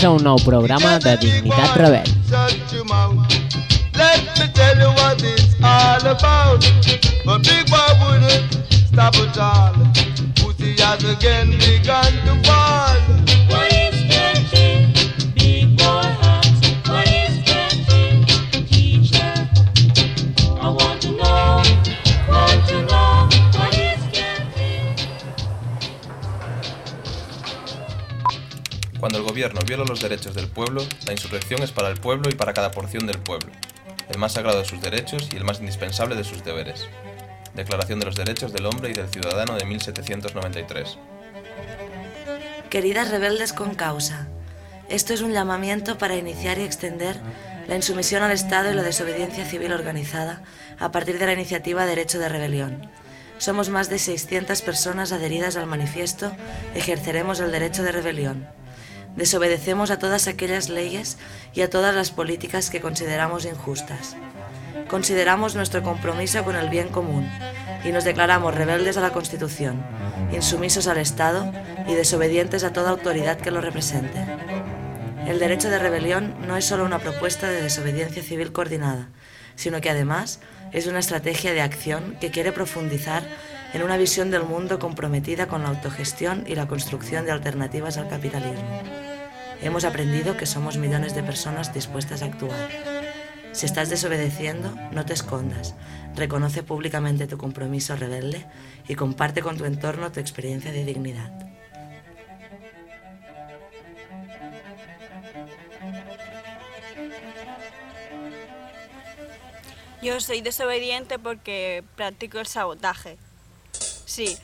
comença un nou programa de Dignitat Rebel. Let me tell you what it's all about. But big boy wouldn't stop at all. Pussy has again begun to fall. Derechos del pueblo, la insurrección es para el pueblo y para cada porción del pueblo, el más sagrado de sus derechos y el más indispensable de sus deberes. Declaración de los Derechos del Hombre y del Ciudadano de 1793. Queridas rebeldes con causa, esto es un llamamiento para iniciar y extender la insumisión al Estado y la desobediencia civil organizada a partir de la iniciativa Derecho de Rebelión. Somos más de 600 personas adheridas al manifiesto Ejerceremos el derecho de rebelión. Desobedecemos a todas aquellas leyes y a todas las políticas que consideramos injustas. Consideramos nuestro compromiso con el bien común y nos declaramos rebeldes a la Constitución, insumisos al Estado y desobedientes a toda autoridad que lo represente. El derecho de rebelión no es solo una propuesta de desobediencia civil coordinada, sino que además es una estrategia de acción que quiere profundizar en una visión del mundo comprometida con la autogestión y la construcción de alternativas al capitalismo. Hemos aprendido que somos millones de personas dispuestas a actuar. Si estás desobedeciendo, no te escondas. Reconoce públicamente tu compromiso rebelde y comparte con tu entorno tu experiencia de dignidad. Yo soy desobediente porque practico el sabotaje. Sí.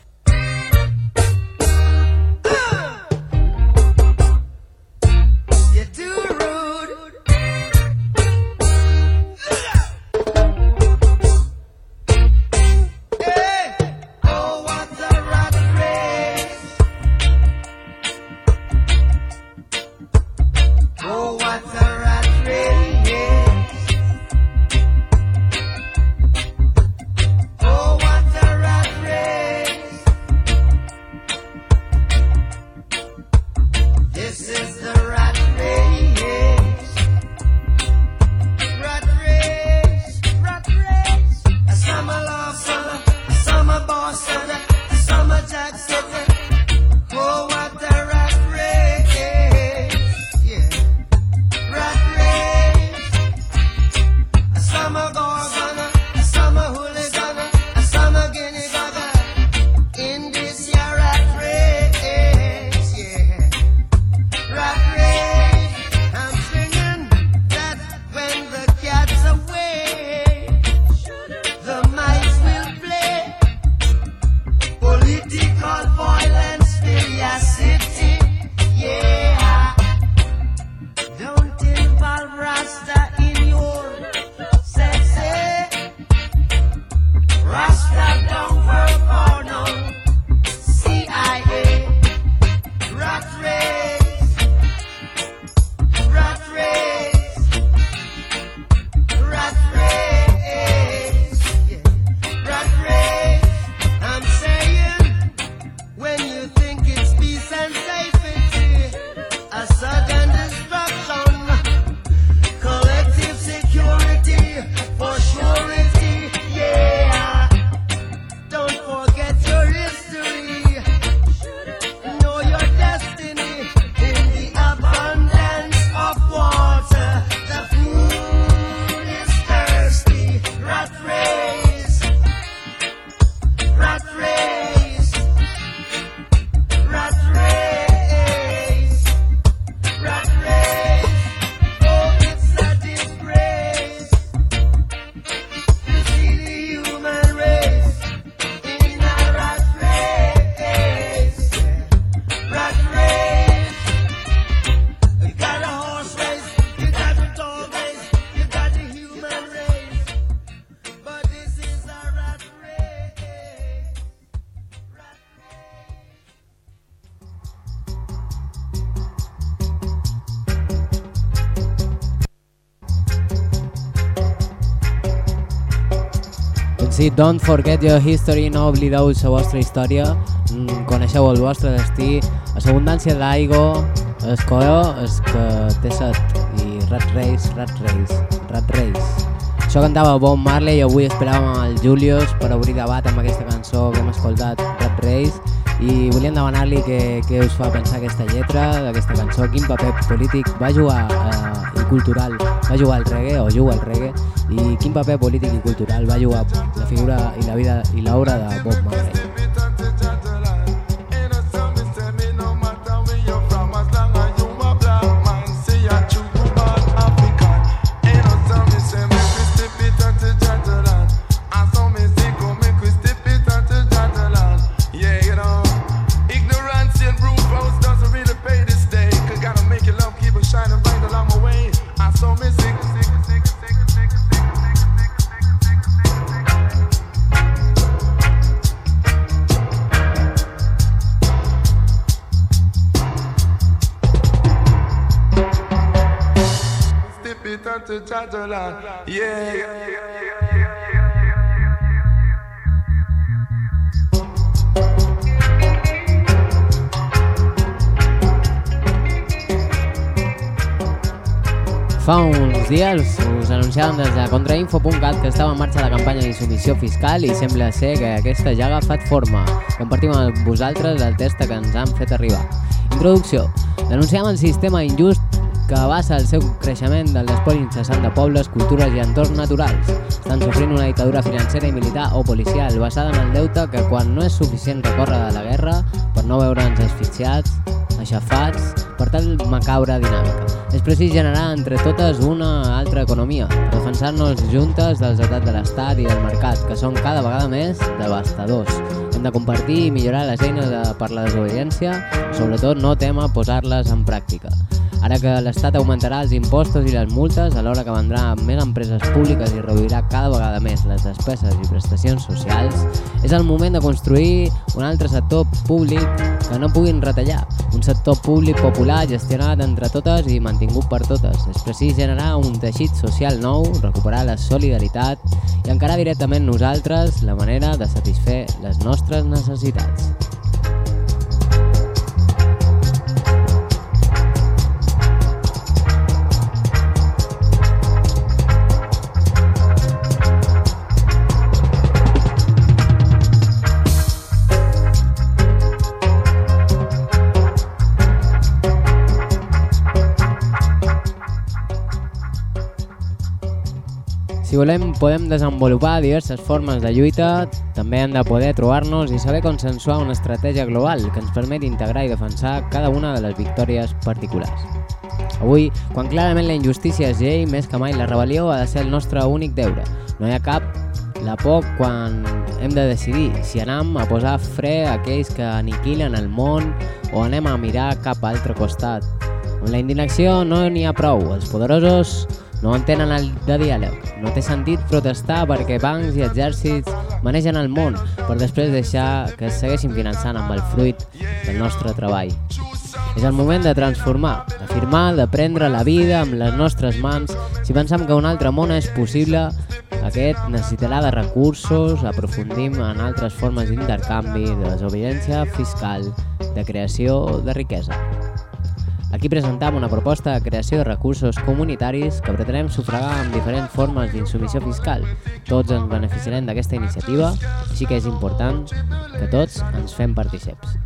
Sí, don't forget your history, no oblideu la vostra història, mm, coneixeu el vostre destí, a l'abundància d'aigua, el coeo és que té set, i Rat Race, Rat Race, Rat Race. Això cantava Bob Marley i avui esperàvem el Julius per obrir debat amb aquesta cançó que hem escoltat, Rat Race, i volíem demanar-li què, què us fa pensar aquesta lletra d'aquesta cançó, quin paper polític va jugar eh, i cultural va jugar el reggae o juga el reggae i quin paper polític i cultural va jugar figura i la vida i l'obra de Bob onto Jajalan. Yeah, Fa uns dies us anunciàvem des de contrainfo.cat que estava en marxa la campanya d'insubmissió fiscal i sembla ser que aquesta ja ha agafat forma. Compartim amb vosaltres el test que ens han fet arribar. Introducció. Denunciem el sistema injust que basa el seu creixement del despoli incessant de pobles, cultures i entorns naturals. Estan sofrint una dictadura financera i militar o policial basada en el deute que quan no és suficient recórrer de la guerra per no veure'ns asfixiats, aixafats, per tal macabre dinàmica. És precís generar entre totes una altra economia, defensar-nos juntes dels atacs de l'Estat i del mercat, que són cada vegada més devastadors. Hem de compartir i millorar les eines de, per la desobediència, sobretot no tema posar-les en pràctica. Ara que l'Estat augmentarà els impostos i les multes, alhora que vendrà més empreses públiques i reduirà cada vegada més les despeses i prestacions socials, és el moment de construir un altre sector públic que no puguin retallar. Un sector públic popular gestionat entre totes i mantingut per totes. És precís generar un teixit social nou, recuperar la solidaritat i encarar directament nosaltres la manera de satisfer les nostres necessitats. Si volem, podem desenvolupar diverses formes de lluita, també hem de poder trobar-nos i saber consensuar una estratègia global que ens permeti integrar i defensar cada una de les victòries particulars. Avui, quan clarament la injustícia és llei, més que mai la rebel·lió ha de ser el nostre únic deure. No hi ha cap la por quan hem de decidir si anem a posar fre a aquells que aniquilen el món o anem a mirar cap a altre costat. Amb la indignació no n'hi ha prou. Els poderosos no entenen el de diàleg. No té sentit protestar perquè bancs i exèrcits manegen el món per després deixar que es segueixin finançant amb el fruit del nostre treball. És el moment de transformar, d'afirmar, de prendre la vida amb les nostres mans. Si pensam que un altre món és possible, aquest necessitarà de recursos, aprofundim en altres formes d'intercanvi, de desobediència fiscal, de creació de riquesa. Aquí presentam una proposta de creació de recursos comunitaris que pretenem sufragar amb diferents formes d'insubmissió fiscal. Tots ens beneficiarem d'aquesta iniciativa, així que és important que tots ens fem partíceps.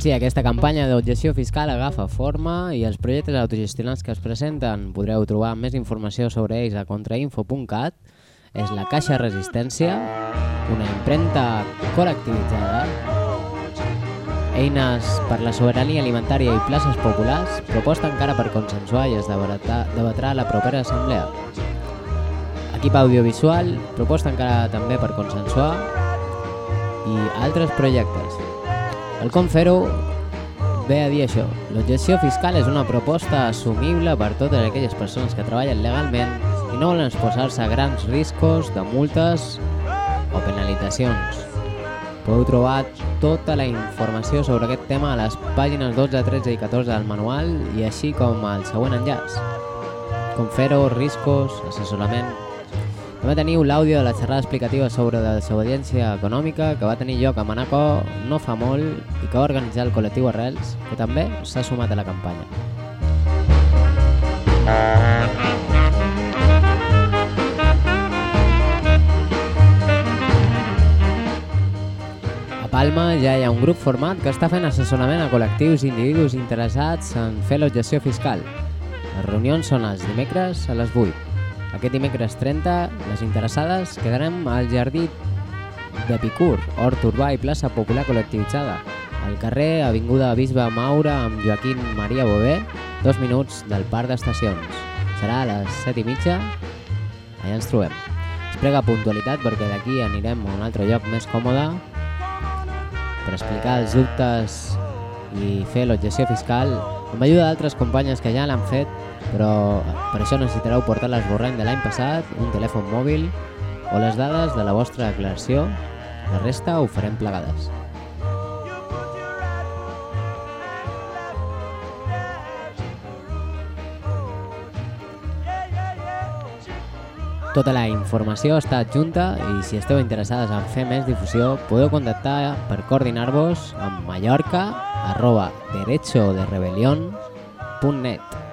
Doncs sí, aquesta campanya d'objecció fiscal agafa forma i els projectes autogestionats que es presenten podreu trobar més informació sobre ells a contrainfo.cat. És la Caixa Resistència, una impremta col·lectivitzada, eines per la sobirania alimentària i places populars, proposta encara per consensuar i es debatrà a la propera assemblea. Equip audiovisual, proposta encara també per consensuar i altres projectes. El com fer-ho ve a dir això. L'objecció fiscal és una proposta assumible per totes aquelles persones que treballen legalment i no volen exposar-se a grans riscos de multes o penalitzacions. Podeu trobar tota la informació sobre aquest tema a les pàgines 12, 13 i 14 del manual i així com al següent enllaç. Com fer-ho, riscos, assessorament... També teniu l'àudio de la xerrada explicativa sobre la desobediència econòmica que va tenir lloc a Manaco no fa molt i que va organitzar el col·lectiu Arrels, que també s'ha sumat a la campanya. A Palma ja hi ha un grup format que està fent assessorament a col·lectius i individus interessats en fer gestió fiscal. Les reunions són els dimecres a les 8. Aquest dimecres 30, les interessades quedarem al jardí de Picur, Hort Urbà i plaça popular col·lectivitzada, al carrer Avinguda Bisbe Maura amb Joaquín Maria Bové, dos minuts del parc d'estacions. Serà a les 7 i mitja, allà ens trobem. Es prega puntualitat perquè d'aquí anirem a un altre lloc més còmode per explicar els dubtes i fer l'objecció fiscal amb ajuda d'altres companyes que ja l'han fet, però per això necessitareu portar l'esborrany de l'any passat, un telèfon mòbil o les dades de la vostra declaració. La resta ho farem plegades. Tota la informació està adjunta i si esteu interessades en fer més difusió podeu contactar per coordinar-vos amb mallorca arroba derechoderebelión.net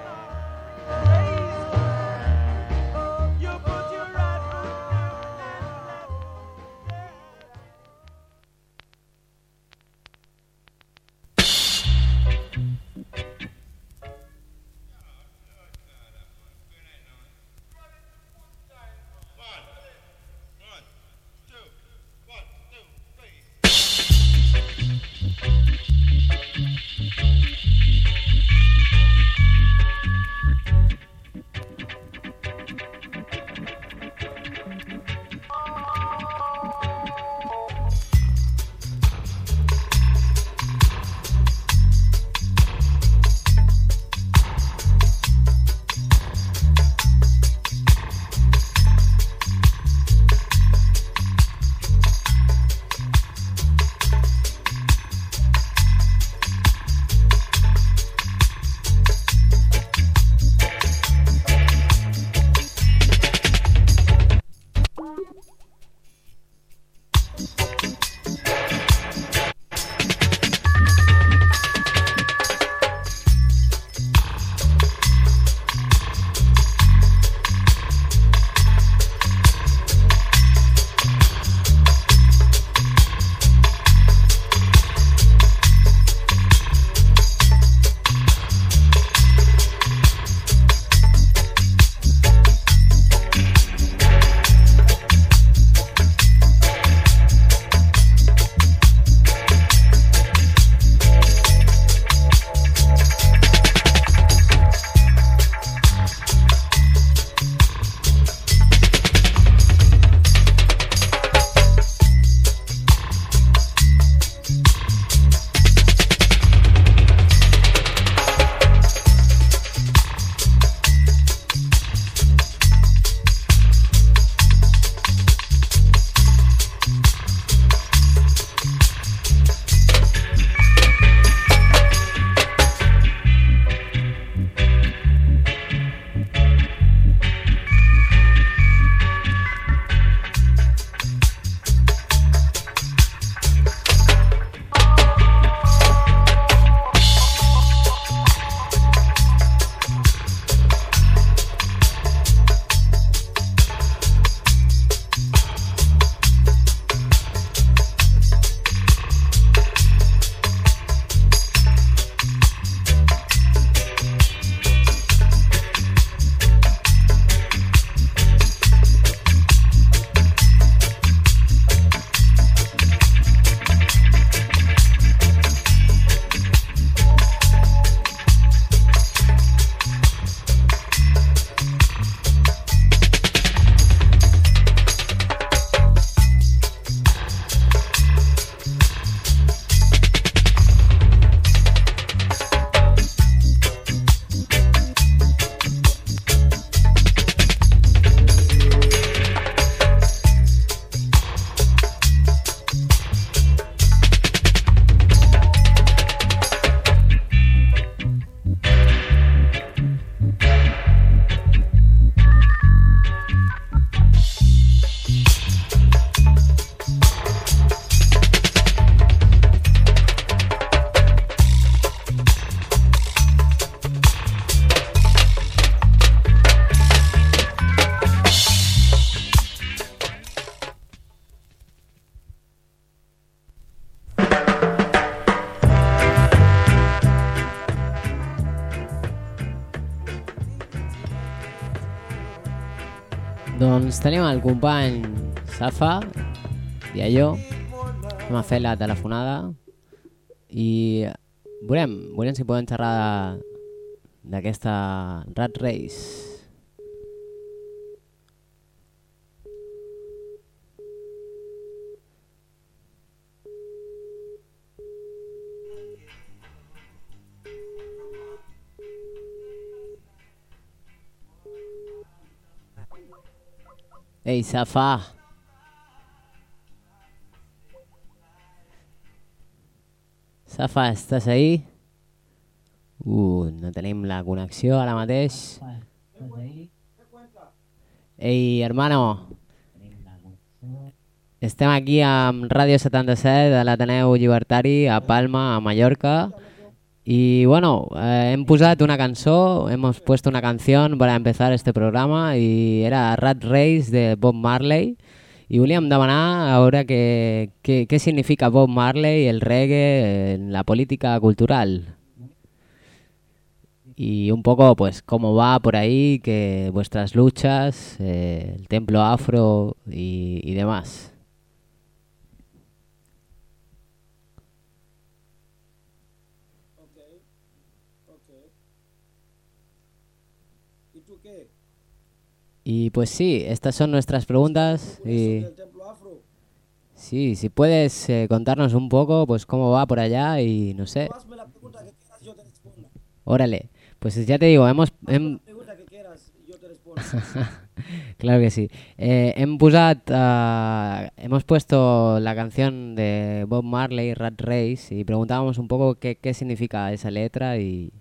company Safa, Diallo, hem a fer la telefonada i veurem, veurem si podem xerrar d'aquesta Rat Race. Ei, Safa. Safa, estàs ahí? Uh, no tenim la connexió ara mateix. Ei, hermano. Estem aquí amb Ràdio 77 de l'Ateneu Llibertari a Palma, a Mallorca. Y bueno, eh, hem una cançó, hemos puesto una canción para empezar este programa y era Rat Race de Bob Marley i volíem demanar a veure significa Bob Marley, el reggae, en la política cultural. Y un poco, pues, cómo va por ahí, que vuestras luchas, eh, el templo afro y, y demás. Ok, ok. ¿Y tú qué? Y pues sí, estas son nuestras preguntas. ¿Eso Y sí, si puedes eh, contarnos un poco, pues cómo va por allá y no sé. Órale, pues ya te digo, hemos... hem- La pregunta que quieras, yo te respondo. claro que sí. Eh, hem posat, eh, hemos puesto la canción de Bob Marley, Rat Race, y preguntábamos un poco qué, qué significa esa letra y,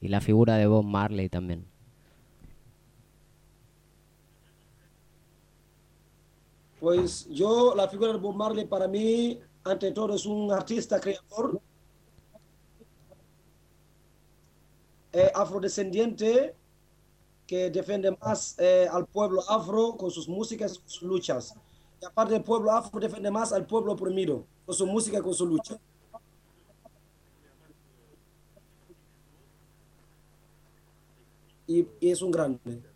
y la figura de Bob Marley también. Pues yo, la figura de Bob Marley para mí, ante todo, es un artista creador, eh, afrodescendiente, que defiende más eh, al pueblo afro con sus músicas y sus luchas. Y aparte del pueblo afro, defiende más al pueblo oprimido con su música con su lucha. Y, y es un grande.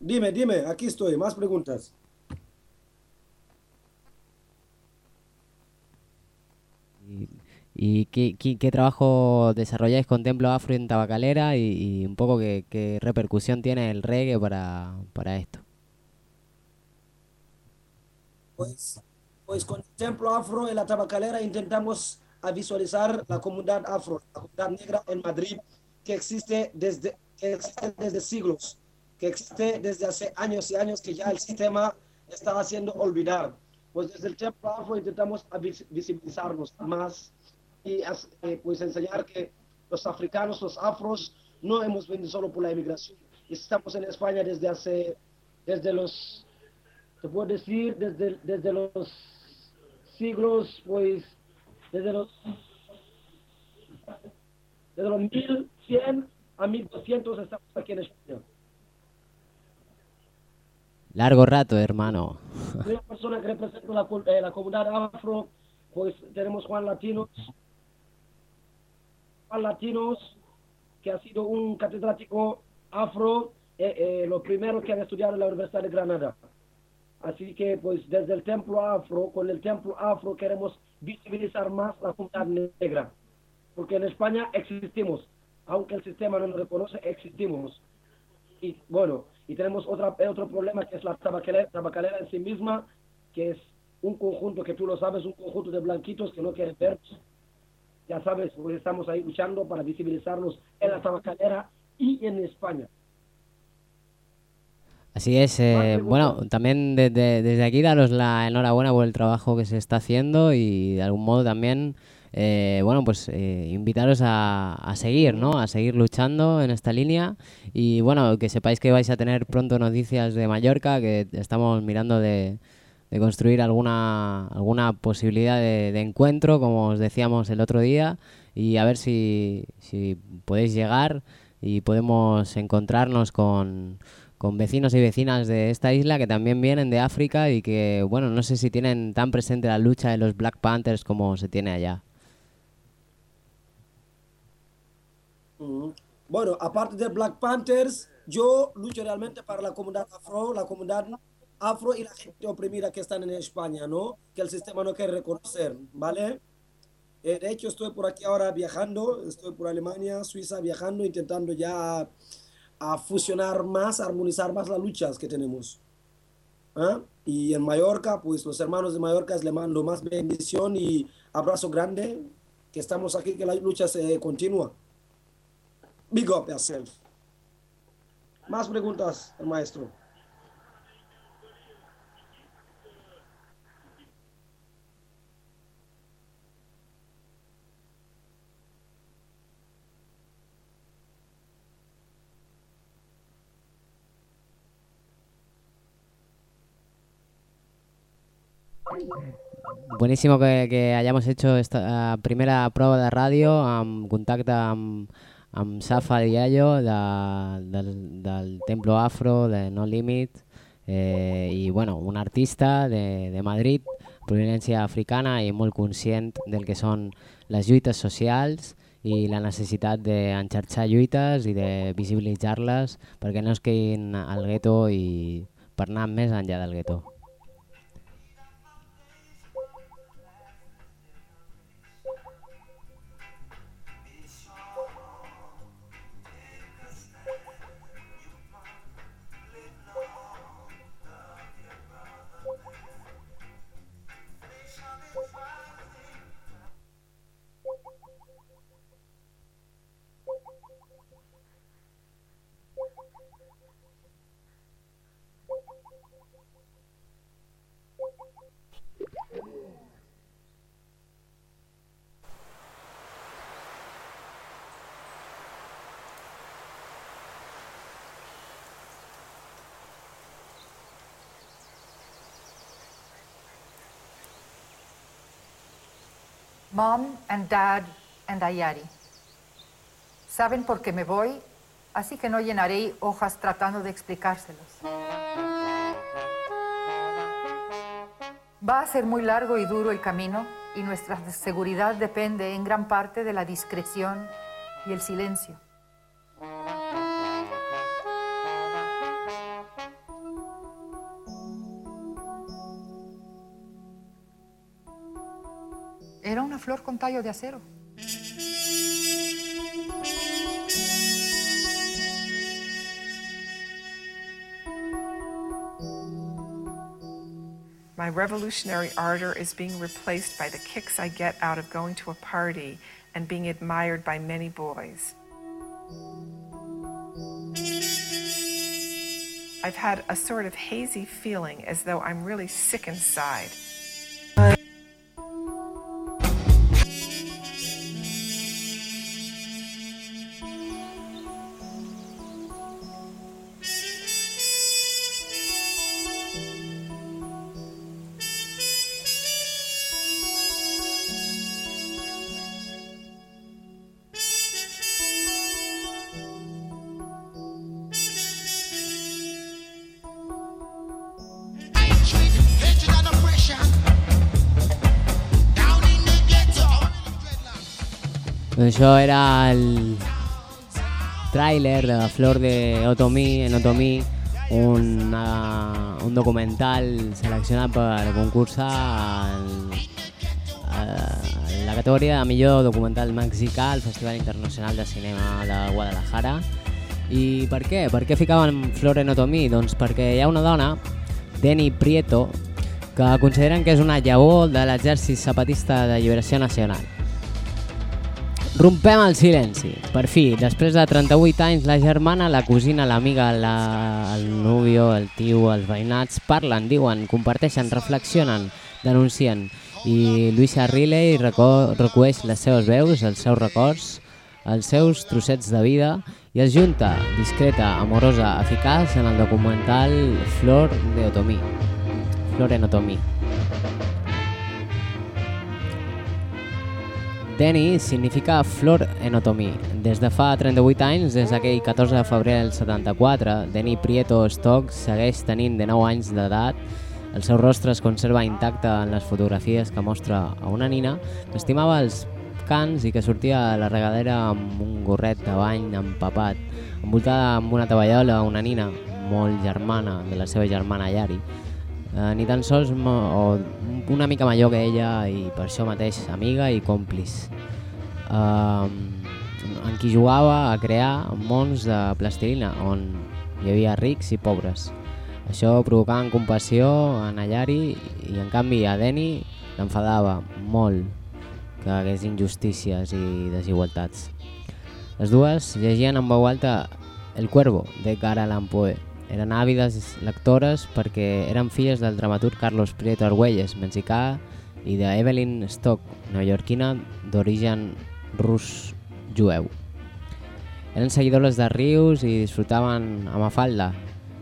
Dime, dime, aquí estoy, más preguntas. ¿Y, y qué, qué- qué trabajo desarrolláis con Templo Afro en Tabacalera y, y un poco qué, qué repercusión tiene el reggae para, para esto? Pues, pues con Templo Afro en la Tabacalera intentamos a visualizar la comunidad afro, la comunidad negra en Madrid, que existe desde, que existe desde siglos, que existe desde hace años y años que ya el sistema está haciendo olvidar. Pues desde el Afro intentamos visibilizarnos más y eh, pues enseñar que los africanos, los afros, no hemos venido solo por la inmigración. Estamos en España desde hace, desde los te puedo decir desde, desde los siglos, pues, desde los, desde los 1100 a 1200 estamos aquí en España. Largo rato, hermano. Una persona que representa eh, la comunidad afro, pues tenemos Juan Latinos, Juan Latinos, que ha sido un catedrático afro, eh, eh, lo primero que han estudiado en la Universidad de Granada. Así que, pues, desde el templo afro, con el templo afro queremos visibilizar más la comunidad negra. Porque en España existimos, aunque el sistema no nos reconoce, existimos. Y bueno, y tenemos otra, otro problema que es la tabacalera, tabacalera en sí misma, que es un conjunto, que tú lo sabes, un conjunto de blanquitos que no quieren ver. Ya sabes, pues estamos ahí luchando para visibilizarnos en la tabacalera y en España. Así es, eh, bueno, también desde, desde aquí daros la enhorabuena por el trabajo que se está haciendo y de algún modo también, eh, bueno, pues eh, invitaros a, a seguir, ¿no? A seguir luchando en esta línea y bueno, que sepáis que vais a tener pronto noticias de Mallorca, que estamos mirando de, de construir alguna, alguna posibilidad de, de encuentro, como os decíamos el otro día, y a ver si, si podéis llegar y podemos encontrarnos con, con vecinos y vecinas de esta isla que también vienen de África y que, bueno, no sé si tienen tan presente la lucha de los Black Panthers como se tiene allá. Bueno, aparte de Black Panthers, yo lucho realmente para la comunidad afro, la comunidad afro y la gente oprimida que están en España, ¿no? Que el sistema no quiere reconocer, ¿vale? Eh, de hecho, estoy por aquí ahora viajando, estoy por Alemania, Suiza, viajando, intentando ya a fusionar más, armonizar más las luchas que tenemos. ¿Ah? Y en Mallorca, pues los hermanos de Mallorca les mando más bendición y abrazo grande, que estamos aquí, que la lucha se continúa. Big up yourself. Más preguntas, maestro. Buenísimo que, que hayamos hecho esta eh, primera prova de contacte amb, amb Safa Diallo de, del, del Templo Afro, de No Limit, eh, i bueno, un artista de, de Madrid, provenència africana i molt conscient del que són les lluites socials i la necessitat d'enxarxar lluites i de visibilitzar-les perquè no es quedin al gueto i per anar més enllà del gueto. Mom and Dad and Ayari. Saben por qué me voy, así que no llenaré hojas tratando de explicárselos. Va a ser muy largo y duro el camino y nuestra seguridad depende en gran parte de la discreción y el silencio. Era una flor con tallo de acero. My revolutionary ardor is being replaced by the kicks I get out of going to a party and being admired by many boys. I've had a sort of hazy feeling as though I'm really sick inside. Doncs això era el tràiler de Flor de Otomí, en Otomí, un, uh, un documental seleccionat per concursar en, en la categoria de millor documental mexicà al Festival Internacional de Cinema de Guadalajara. I per què? Per què ficaven Flor en Otomí? Doncs perquè hi ha una dona, Deni Prieto, que consideren que és una llavor de l'exèrcit zapatista de lliberació nacional. Rompem el silenci. Per fi, després de 38 anys, la germana, la cosina, l'amiga, la... el núvio, el tio, els veïnats parlen, diuen, comparteixen, reflexionen, denuncien. I Luisa Riley recueix les seves veus, els seus records, els seus trossets de vida i els junta, discreta, amorosa, eficaç, en el documental Flor de Otomí. Flor en Otomí. Deni significa flor en otomí. Des de fa 38 anys, des d'aquell 14 de febrer del 74, Deni Prieto Stock segueix tenint de 9 anys d'edat. El seu rostre es conserva intacte en les fotografies que mostra a una nina que estimava els descans i que sortia a la regadera amb un gorret de bany empapat, envoltada amb una tovallola una nina molt germana de la seva germana Yari, eh, ni tan sols o una mica major que ella i per això mateix amiga i còmpliç. Eh, en qui jugava a crear mons de plastilina on hi havia rics i pobres. Això provocava compassió a Nayari i en canvi a Deni l'enfadava molt que hagués injustícies i desigualtats. Les dues llegien en veu alta El Cuervo, de Edgar Allan Poe. Eren àvides lectores perquè eren filles del dramaturg Carlos Prieto Argüelles, mexicà, i de Evelyn Stock, neoyorquina d'origen rus jueu. Eren seguidores de rius i disfrutaven a Mafalda,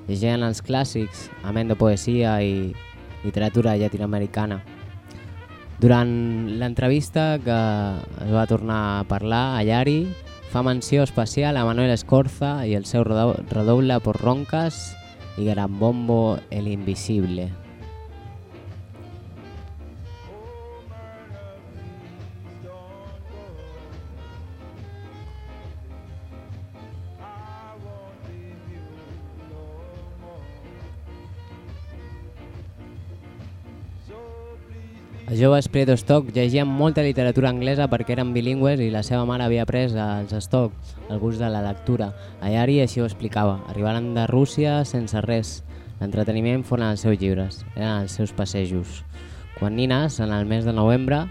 llegien els clàssics, amén de poesia i literatura llatinoamericana. Durant l'entrevista que es va tornar a parlar a Yari, fa menció especial a Manuel Escorza i el seu redoble por roncas i gran bombo El Invisible. Els joves Prieto Stock llegien molta literatura anglesa perquè eren bilingües i la seva mare havia après als Stock el gust de la lectura. A Yari així ho explicava. Arribaren de Rússia sense res. L'entreteniment foren els seus llibres, eren els seus passejos. Quan nines, en el mes de novembre,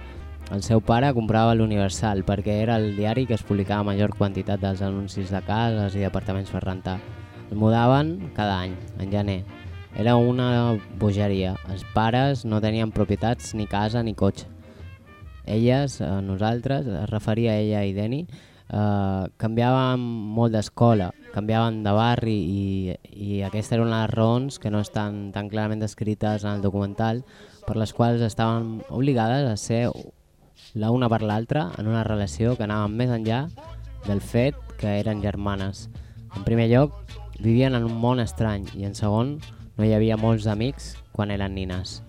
el seu pare comprava l'Universal perquè era el diari que es publicava major quantitat dels anuncis de cases i departaments per rentar. El mudaven cada any, en gener. Era una bogeria. Els pares no tenien propietats, ni casa ni cotxe. Elles, eh, nosaltres, es referia a ella i Deni, eh, canviàvem molt d'escola, canviàvem de barri i, i una de les raons que no estan tan clarament descrites en el documental per les quals estaven obligades a ser la una per l'altra en una relació que anava més enllà del fet que eren germanes. En primer lloc, vivien en un món estrany i en segon, no hi havia molts amics quan eren nines.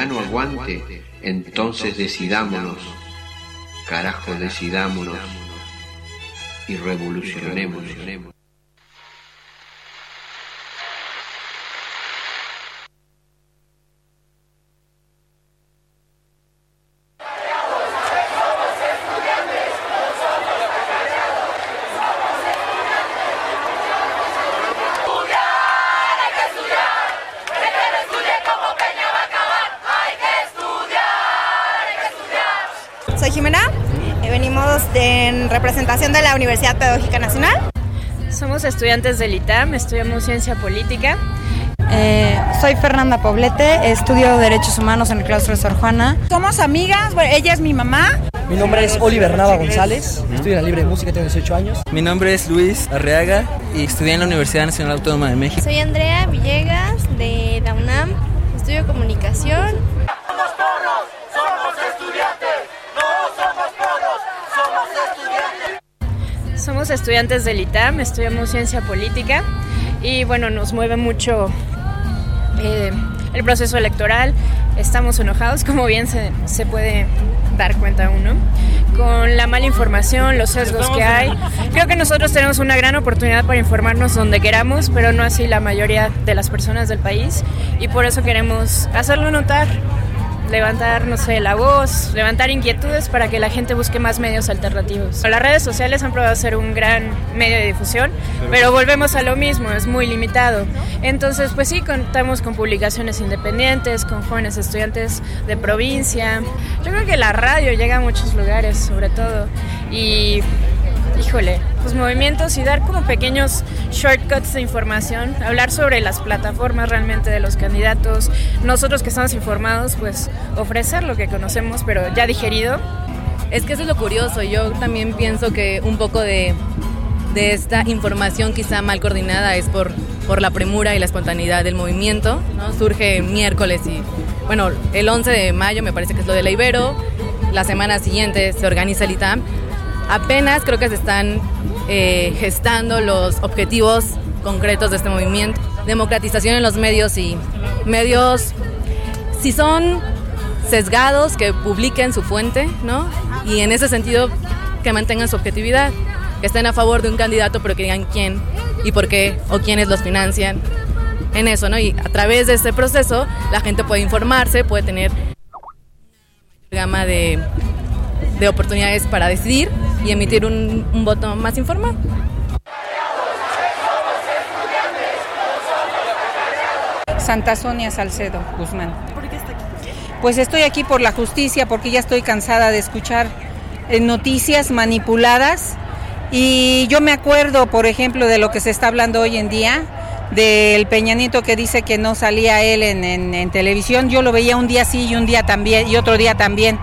Ya no aguante, entonces decidámonos. Carajo, decidámonos. Y revolucionemos. De la Universidad Pedagógica Nacional. Somos estudiantes del ITAM, estudiamos ciencia política. Eh, soy Fernanda Poblete, estudio Derechos Humanos en el claustro de Sor Juana. Somos amigas, bueno, ella es mi mamá. Mi nombre es Oliver Nava González, estudio en la Libre de Música, tengo 18 años. Mi nombre es Luis Arriaga y estudié en la Universidad Nacional Autónoma de México. Soy Andrea Villegas de la UNAM, estudio comunicación. Estudiantes del ITAM, estudiamos ciencia política y bueno, nos mueve mucho eh, el proceso electoral. Estamos enojados, como bien se, se puede dar cuenta uno, con la mala información, los sesgos que hay. Creo que nosotros tenemos una gran oportunidad para informarnos donde queramos, pero no así la mayoría de las personas del país y por eso queremos hacerlo notar levantar, no sé, la voz, levantar inquietudes para que la gente busque más medios alternativos. Las redes sociales han probado ser un gran medio de difusión, pero volvemos a lo mismo, es muy limitado. Entonces, pues sí, contamos con publicaciones independientes, con jóvenes estudiantes de provincia. Yo creo que la radio llega a muchos lugares, sobre todo. y, híjole, pues movimientos y dar como pequeños shortcuts de información, hablar sobre las plataformas realmente de los candidatos, nosotros que estamos informados, pues ofrecer lo que conocemos, pero ya digerido. Es que eso es lo curioso, yo también pienso que un poco de, de esta información quizá mal coordinada es por, por la premura y la espontaneidad del movimiento, ¿no? Surge miércoles y, bueno, el 11 de mayo me parece que es lo de la Ibero, la semana siguiente se organiza el ITAM. Apenas creo que se están eh, gestando los objetivos concretos de este movimiento. Democratización en los medios y medios, si son sesgados, que publiquen su fuente, ¿no? Y en ese sentido, que mantengan su objetividad, que estén a favor de un candidato, pero que digan quién y por qué o quiénes los financian. En eso, ¿no? Y a través de este proceso, la gente puede informarse, puede tener gama de, de oportunidades para decidir y emitir un, un voto más informado. Santa Sonia Salcedo Guzmán. Pues estoy aquí por la justicia porque ya estoy cansada de escuchar eh, noticias manipuladas y yo me acuerdo, por ejemplo, de lo que se está hablando hoy en día, del Peña Nieto que dice que no salía él en, en- en televisión. Yo lo veía un día sí y un día también y otro día también.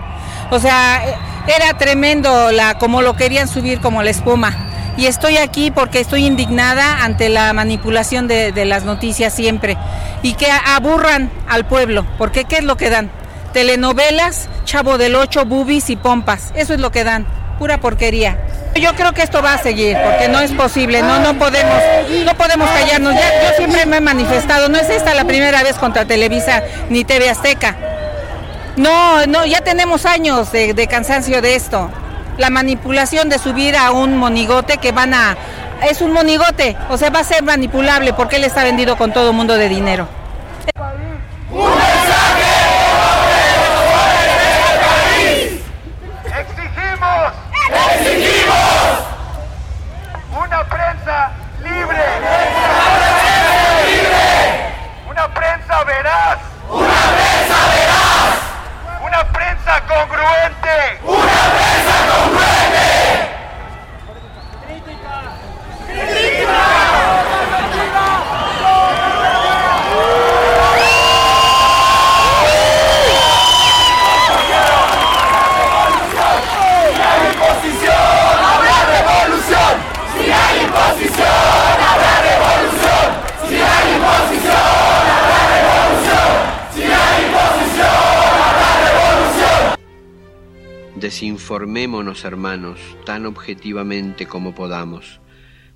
O sea, eh, era tremendo la como lo querían subir como la espuma. Y estoy aquí porque estoy indignada ante la manipulación de, las noticias siempre y que aburran al pueblo, porque ¿qué es lo que dan? Telenovelas, Chavo del Ocho, boobies y pompas. Eso es lo que dan, pura porquería. Yo creo que esto va a seguir, porque no es posible, no, no podemos, no podemos callarnos. Ya, yo siempre me he manifestado, no es esta la primera vez contra Televisa ni TV Azteca. No, no, ya tenemos años de, cansancio de esto. La manipulación de subir a un monigote que van a... Es un monigote, o sea, va a ser manipulable porque él está vendido con todo mundo de dinero. Libre, una prensa veraz, una prensa veraz, una prensa congruente, una prensa Desinformémonos, hermanos, tan objetivamente como podamos.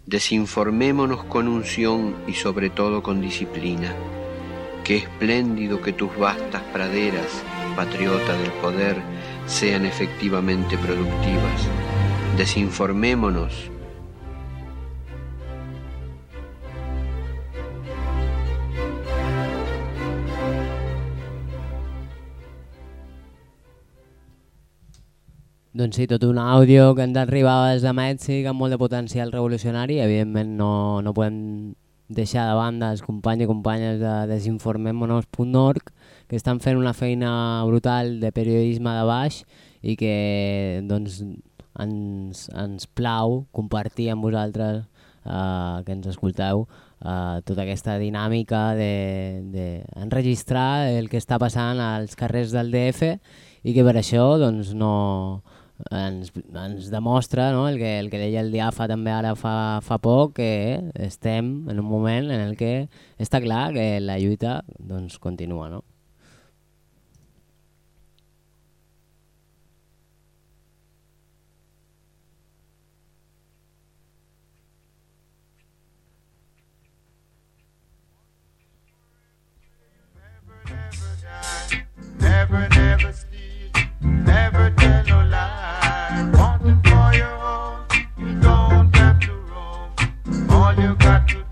Desinformémonos con unción y sobre todo con disciplina. Qué espléndido que tus vastas praderas, patriota del poder, sean efectivamente productivas. Desinformémonos Doncs sí, tot un àudio que ens arribava des de Mèxic amb molt de potencial revolucionari. Evidentment no, no podem deixar de banda els companys i companyes de desinformemonos.org que estan fent una feina brutal de periodisme de baix i que doncs, ens, ens plau compartir amb vosaltres eh, que ens escolteu eh, tota aquesta dinàmica d'enregistrar de, de el que està passant als carrers del DF i que per això doncs, no, ens, ens demostra no? el, que, el que deia el Diafa també ara fa, fa poc, que estem en un moment en el que està clar que la lluita doncs, continua. No? Never, never steal, never All you got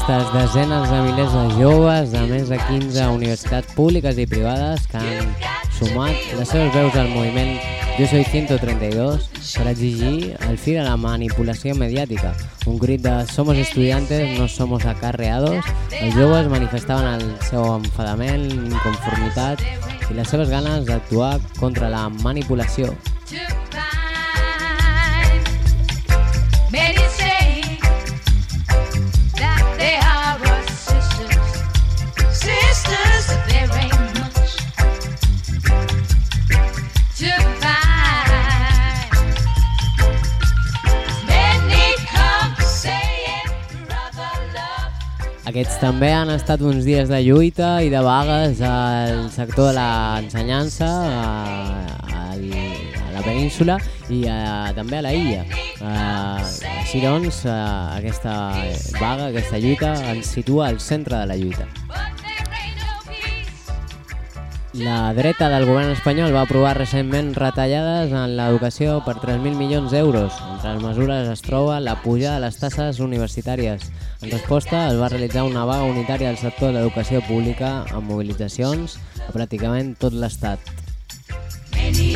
aquestes desenes de milers de joves de més de 15 universitats públiques i privades que han sumat les seves veus al moviment Jo soy 132 per exigir el fi de la manipulació mediàtica. Un crit de Somos estudiantes, no somos acarreados. Els joves manifestaven el seu enfadament, inconformitat i les seves ganes d'actuar contra la manipulació. Aquests també han estat uns dies de lluita i de vagues al sector de l'ensenyança, a, a, la península i a, també a la illa. Uh, així doncs, uh, aquesta vaga, aquesta lluita, ens situa al centre de la lluita. La dreta del govern espanyol va aprovar recentment retallades en l'educació per 3.000 milions d'euros. Entre les mesures es troba la pujada de les tasses universitàries. En resposta, es va realitzar una vaga unitària al sector de l'educació pública amb mobilitzacions a pràcticament tot l'estat. Many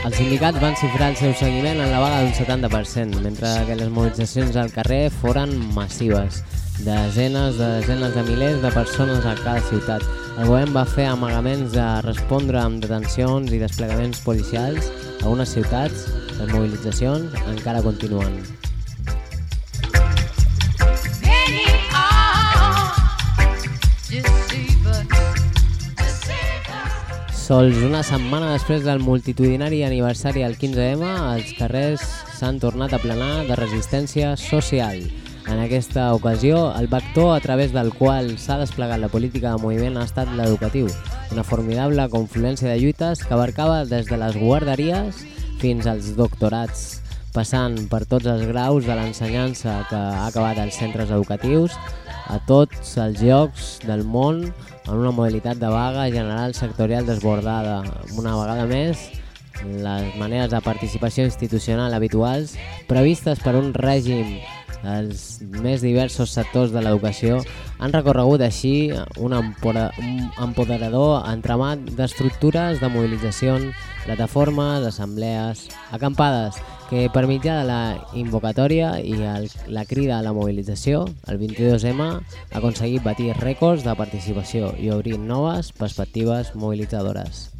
Els sindicats van xifrar el seu seguiment en la vaga d'un 70%, mentre que les mobilitzacions al carrer foren massives. Desenes de desenes de milers de persones a cada ciutat. El govern va fer amagaments de respondre amb detencions i desplegaments policials a unes ciutats. Les mobilitzacions encara continuen. Sols una setmana després del multitudinari aniversari del 15M, els carrers s'han tornat a plenar de resistència social. En aquesta ocasió, el vector a través del qual s'ha desplegat la política de moviment ha estat l'educatiu, una formidable confluència de lluites que abarcava des de les guarderies fins als doctorats, passant per tots els graus de l'ensenyança que ha acabat als centres educatius, a tots els llocs del món en una modalitat de vaga general sectorial desbordada. Una vegada més, les maneres de participació institucional habituals previstes per un règim dels més diversos sectors de l'educació han recorregut així un, empoderador entramat d'estructures de mobilització, plataformes, assemblees, acampades, que per mitjà de la invocatòria i el, la crida a la mobilització, el 22M ha aconseguit batir rècords de participació i obrir noves perspectives mobilitzadores.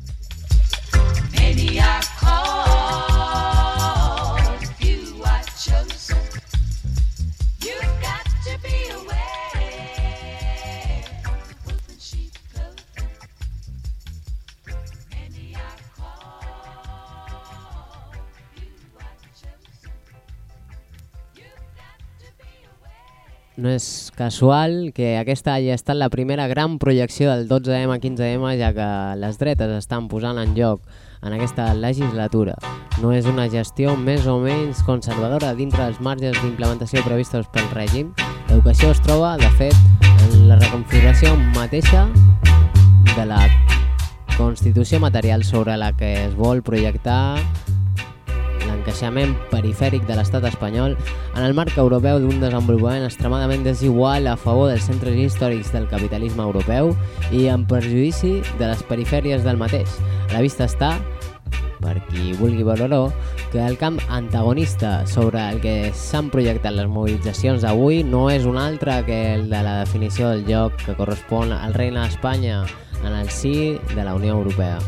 No és casual que aquesta hagi estat la primera gran projecció del 12M a 15M, ja que les dretes estan posant en joc en aquesta legislatura. No és una gestió més o menys conservadora dintre dels marges d'implementació previstos pel règim. L'educació es troba, de fet, en la reconfiguració mateixa de la Constitució material sobre la que es vol projectar l'encaixament perifèric de l'estat espanyol en el marc europeu d'un desenvolupament extremadament desigual a favor dels centres històrics del capitalisme europeu i en perjudici de les perifèries del mateix. A la vista està, per qui vulgui veure-ho, que el camp antagonista sobre el que s'han projectat les mobilitzacions d'avui no és un altre que el de la definició del lloc que correspon al regne d'Espanya en el si de la Unió Europea.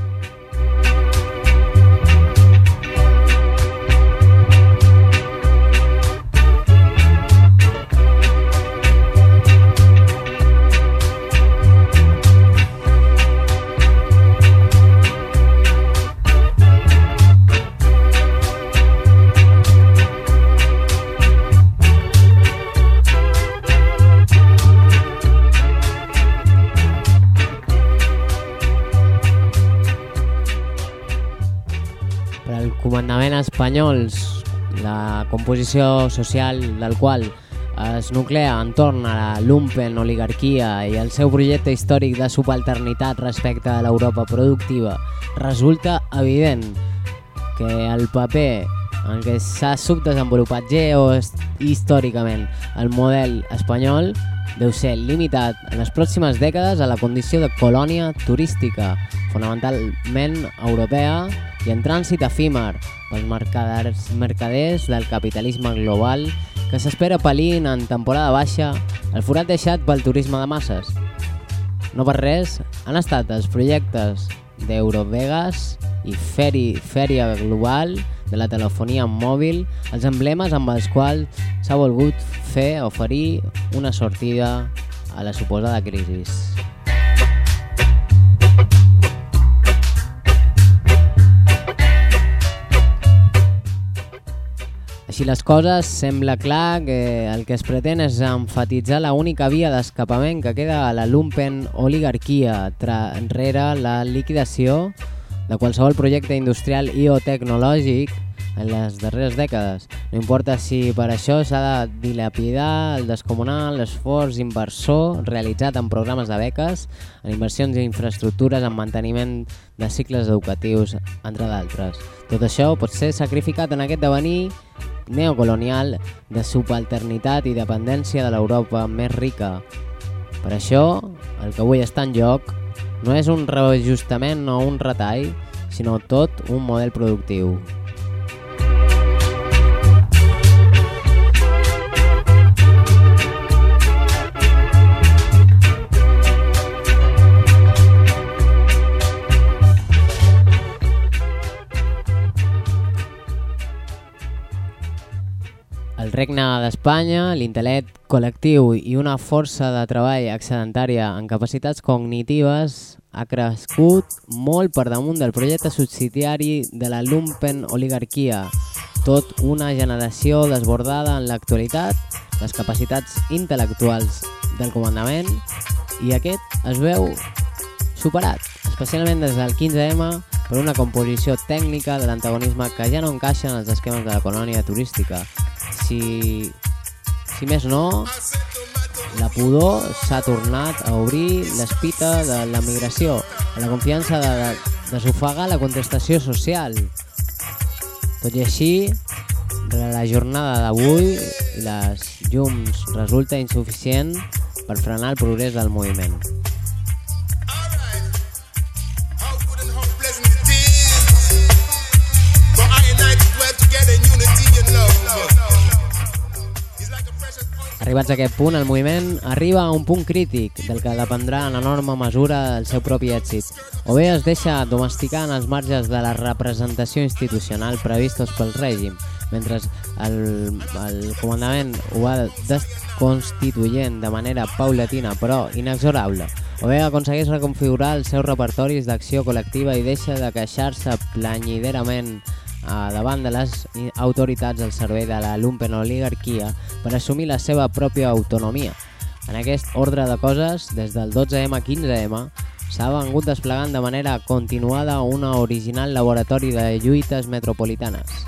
Al comandament espanyols, la composició social del qual es nuclea entorn a la lumpen oligarquia i el seu projecte històric de subalternitat respecte a l'Europa productiva, resulta evident que el paper en què s'ha subdesenvolupat geohistòricament el model espanyol deu ser limitat en les pròximes dècades a la condició de colònia turística, fonamentalment europea i en trànsit efímer pels mercaders, mercaders del capitalisme global que s'espera palint en temporada baixa el forat deixat pel turisme de masses. No per res, han estat els projectes d'Eurovegas i Feri, Fèria Global de la telefonia mòbil els emblemes amb els quals s'ha volgut fer oferir una sortida a la suposada crisi. Així les coses, sembla clar que el que es pretén és enfatitzar la única via d'escapament que queda a la lumpen oligarquia rere la liquidació de qualsevol projecte industrial i o tecnològic en les darreres dècades. No importa si per això s'ha de dilapidar el descomunal l'esforç inversor realitzat en programes de beques, en inversions i infraestructures, en manteniment de cicles educatius, entre d'altres. Tot això pot ser sacrificat en aquest devenir neocolonial de subalternitat i dependència de l'Europa més rica. Per això, el que avui està en joc no és un reajustament o un retall, sinó tot un model productiu. Regne d'Espanya, l'intel·lect col·lectiu i una força de treball excedentària en capacitats cognitives ha crescut molt per damunt del projecte subsidiari de la lumpen oligarquia. Tot una generació desbordada en l'actualitat, les capacitats intel·lectuals del comandament i aquest es veu superat, especialment des del 15M per una composició tècnica de l'antagonisme que ja no encaixa en els esquemes de la colònia turística. Si, si més no, la pudor s'ha tornat a obrir l'espita de la migració, a la confiança de, de desofegar la contestació social. Tot i així, la jornada d'avui i les llums resulta insuficient per frenar el progrés del moviment. Arribats a aquest punt, el moviment arriba a un punt crític del que dependrà en enorme mesura el seu propi èxit. O bé es deixa domesticar en els marges de la representació institucional previstos pel règim, mentre el, el comandament ho va desconstituint de manera paulatina però inexorable, o bé aconsegueix reconfigurar els seus repertoris d'acció col·lectiva i deixa de queixar-se planyiderament davant de les autoritats al servei de la lumpen oligarquia per assumir la seva pròpia autonomia. En aquest ordre de coses, des del 12M a 15M, s'ha vengut desplegant de manera continuada un original laboratori de lluites metropolitanes.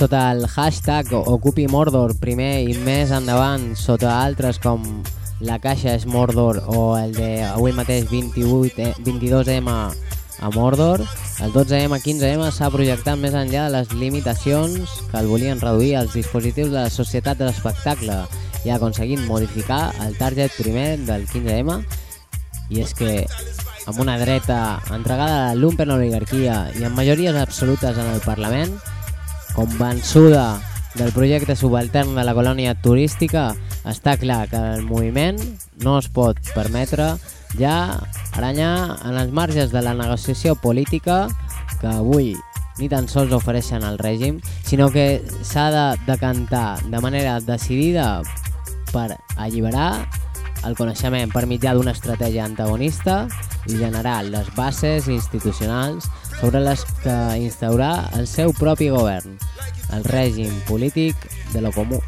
Sota el hashtag Ocupi Mordor primer i més endavant sota altres com la caixa és Mordor o el de avui mateix 28, eh, 22M a Mordor, el 12M, 15M s'ha projectat més enllà de les limitacions que el volien reduir als dispositius de la societat de l'espectacle i ha aconseguit modificar el target primer del 15M i és que amb una dreta entregada a lumpen oligarquia i amb majories absolutes en el Parlament, convençuda del projecte subaltern de la colònia turística, està clar que el moviment no es pot permetre ja aranyar en els marges de la negociació política que avui ni tan sols ofereixen al règim, sinó que s'ha de decantar de manera decidida per alliberar el coneixement per mitjà d'una estratègia antagonista i generar les bases institucionals sobre les que instaurar el seu propi govern, el règim polític de lo comú.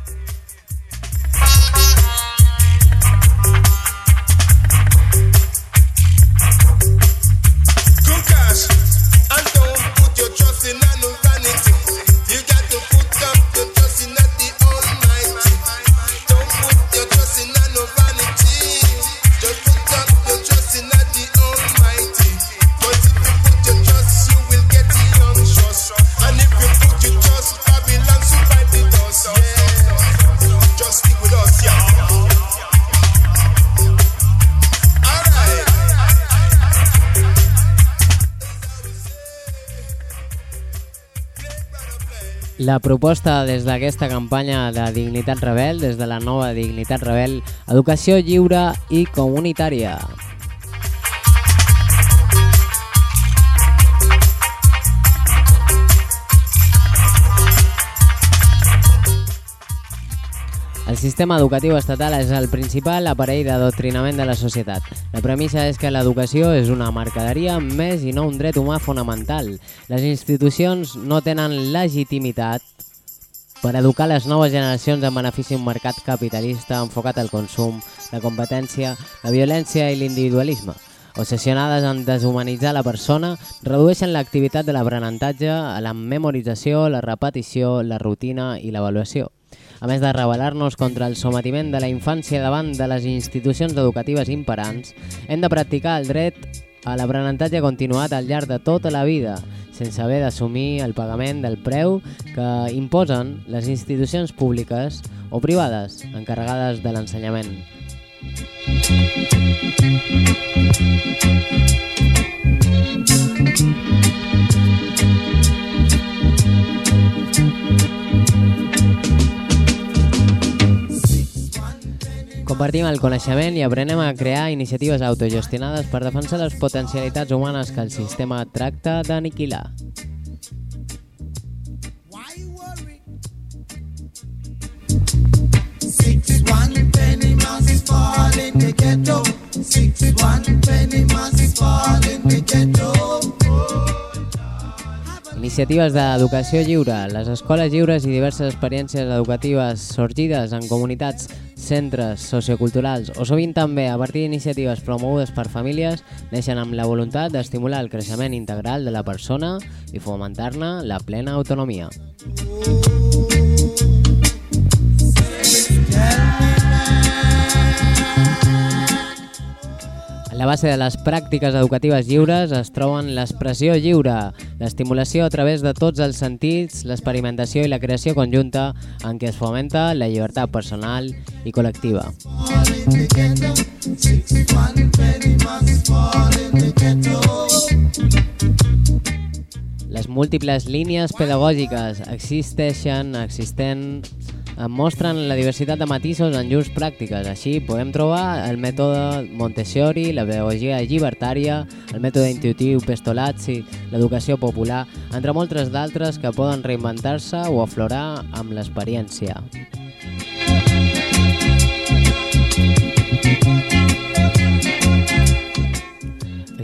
La proposta des d'aquesta campanya de Dignitat Rebel, des de la nova Dignitat Rebel, educació lliure i comunitària. El sistema educatiu estatal és el principal aparell d'adoctrinament de la societat. La premissa és que l'educació és una mercaderia més i no un dret humà fonamental. Les institucions no tenen legitimitat per educar les noves generacions en benefici d'un mercat capitalista enfocat al consum, la competència, la violència i l'individualisme. Obsessionades en deshumanitzar la persona, redueixen l'activitat de l'aprenentatge a la memorització, la repetició, la rutina i l'avaluació. A més de rebel·lar-nos contra el sometiment de la infància davant de les institucions educatives imperants, hem de practicar el dret a l'aprenentatge continuat al llarg de tota la vida, sense haver d'assumir el pagament del preu que imposen les institucions públiques o privades encarregades de l'ensenyament. Compartim el coneixement i aprenem a crear iniciatives autogestionades per defensar les potencialitats humanes que el sistema tracta d'aniquilar. Six one penny must fall in the ghetto. Six one penny must fall in the ghetto. Iniciatives d'educació lliure, les escoles lliures i diverses experiències educatives sorgides en comunitats, centres socioculturals o sovint també a partir d'iniciatives promogudes per famílies neixen amb la voluntat d'estimular el creixement integral de la persona i fomentar-ne la plena autonomia. A la base de les pràctiques educatives lliures es troben l'expressió lliure, l'estimulació a través de tots els sentits, l'experimentació i la creació conjunta en què es fomenta la llibertat personal i col·lectiva. Les múltiples línies pedagògiques existeixen, existen, eh, mostren la diversitat de matisos en llurs pràctiques. Així podem trobar el mètode Montessori, la pedagogia llibertària, el mètode intuitiu Pestolazzi, l'educació popular, entre moltes d'altres que poden reinventar-se o aflorar amb l'experiència.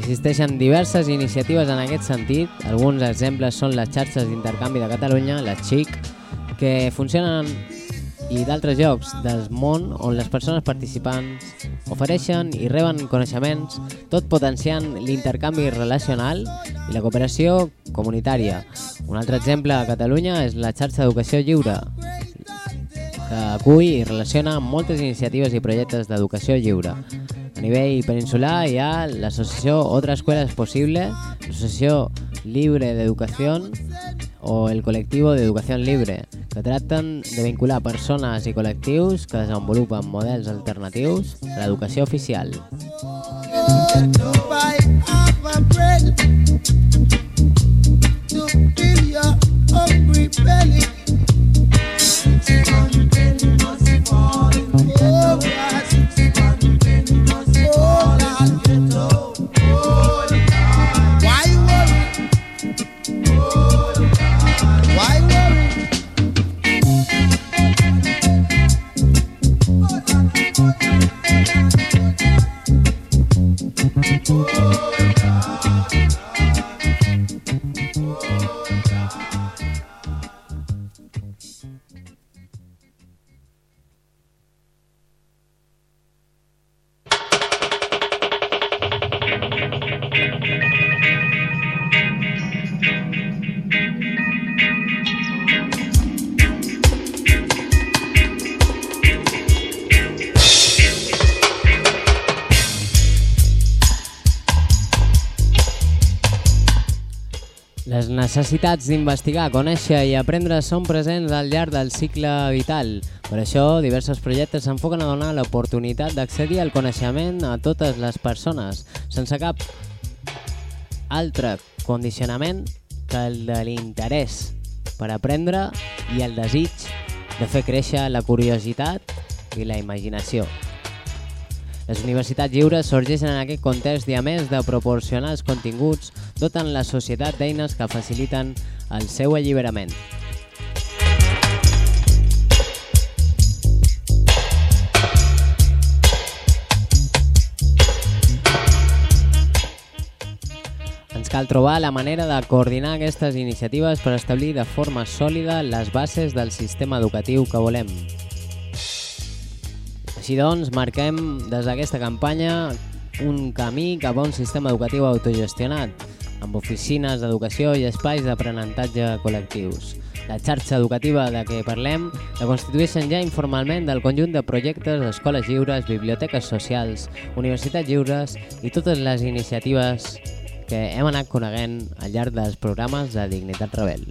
Existeixen diverses iniciatives en aquest sentit. Alguns exemples són les xarxes d'intercanvi de Catalunya, les XIC, que funcionen i d'altres llocs del món on les persones participants ofereixen i reben coneixements, tot potenciant l'intercanvi relacional i la cooperació comunitària. Un altre exemple a Catalunya és la xarxa d'educació lliure, que acull i relaciona moltes iniciatives i projectes d'educació lliure. A nivell peninsular hi ha l'associació Otra Escuela es Posible, l'associació Libre d'Educació o el col·lectiu d'Educació Libre, que tracten de vincular persones i col·lectius que desenvolupen models alternatius a l'educació oficial. Belly. Necessitats d'investigar, conèixer i aprendre són presents al llarg del cicle vital. Per això, diversos projectes s'enfoquen a donar l'oportunitat d'accedir al coneixement a totes les persones, sense cap altre condicionament que el de l'interès. per aprendre i el desig de fer créixer la curiositat i la imaginació. Les universitats lliures sorgeixen en aquest context i a més de proporcionar els continguts, doten la societat d'eines que faciliten el seu alliberament. Ens cal trobar la manera de coordinar aquestes iniciatives per establir de forma sòlida les bases del sistema educatiu que volem. Així doncs, marquem des d'aquesta campanya un camí cap a un sistema educatiu autogestionat, amb oficines d'educació i espais d'aprenentatge col·lectius. La xarxa educativa de què parlem la constitueixen ja informalment del conjunt de projectes d'escoles lliures, biblioteques socials, universitats lliures i totes les iniciatives que hem anat coneguent al llarg dels programes de Dignitat Rebel.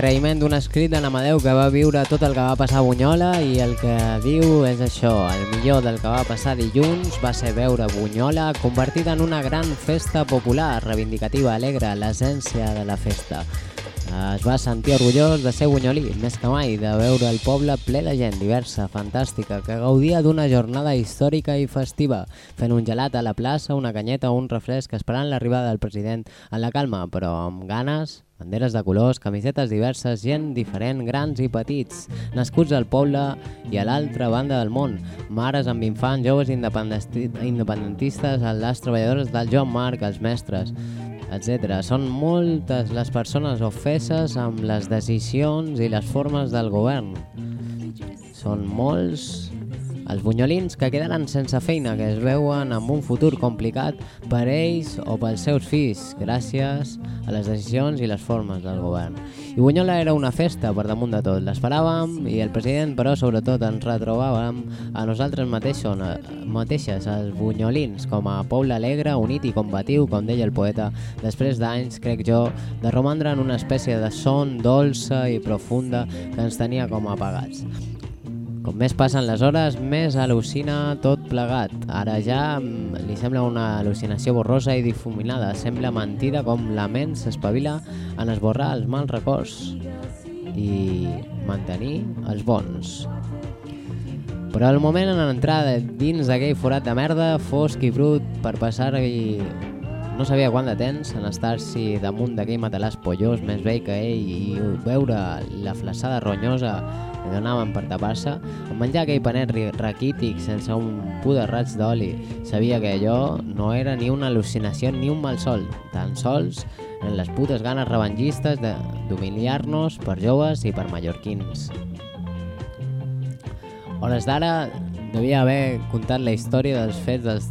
Arriba agraïment d'un escrit d'en Amadeu que va viure tot el que va passar a Bunyola i el que diu és això, el millor del que va passar dilluns va ser veure Bunyola convertida en una gran festa popular, reivindicativa, alegre, l'essència de la festa. Es va sentir orgullós de ser bunyolí, més que mai, de veure el poble ple de gent diversa, fantàstica, que gaudia d'una jornada històrica i festiva, fent un gelat a la plaça, una canyeta o un refresc, esperant l'arribada del president en la calma, però amb ganes, banderes de colors, camisetes diverses, gent diferent, grans i petits, nascuts al poble i a l'altra banda del món, mares amb infants, joves independenti- independentistes, les treballadores del Joan Marc, els mestres, etc. Són moltes les persones ofeses amb les decisions i les formes del govern. Són molts els bunyolins que quedaran sense feina, que es veuen amb un futur complicat per ells o pels seus fills, gràcies a les decisions i les formes del govern. I Bunyola era una festa per damunt de tot. L'esperàvem i el president, però, sobretot ens retrobàvem a nosaltres mateixos, mateixes, els bunyolins, com a poble alegre, unit i combatiu, com deia el poeta, després d'anys, crec jo, de romandre en una espècie de son dolça i profunda que ens tenia com apagats. Com més passen les hores, més al·lucina tot plegat. Ara ja mm, li sembla una al·lucinació borrosa i difuminada. Sembla mentida com la ment s'espavila en esborrar els mals records i mantenir els bons. Però al moment en entrar dins d'aquell forat de merda, fosc i brut, per passar-hi no sabia quant de temps en estar-s'hi damunt d'aquell matalàs pollós més vell que ell i veure la flaçada ronyosa que donaven per tapar-se, en menjar aquell panet raquític sense un pu de raig d'oli, sabia que allò no era ni una al·lucinació ni un malsol, tan sols en les putes ganes revengistes de- d'humiliar-nos per joves i per mallorquins. Hores d'ara devia haver contat la història dels fets dels,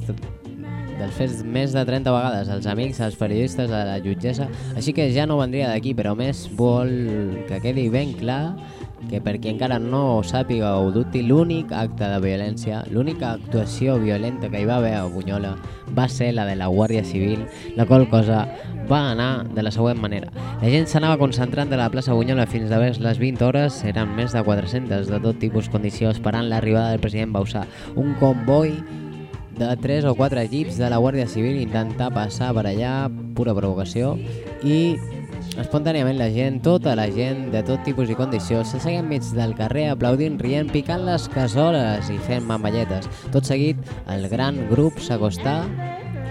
dels fets més de 30 vegades als amics, als periodistes, a la jutgessa, així que ja no vendria d'aquí, però més vol que quedi ben clar que per qui encara no ho sàpiga o dubti, l'únic acte de violència, l'única actuació violenta que hi va haver a Bunyola va ser la de la Guàrdia Civil, la qual cosa va anar de la següent manera. La gent s'anava concentrant de la plaça Bunyola fins a les 20 hores, eren més de 400 de tot tipus condició esperant l'arribada del president Bausà. Un comboi de 3 o 4 jeeps de la Guàrdia Civil intentar passar per allà, pura provocació, i espontàniament la gent, tota la gent de tot tipus i condició, se seguia enmig del carrer aplaudint, rient, picant les cassoles i fent mamballetes. Tot seguit, el gran grup s'acostà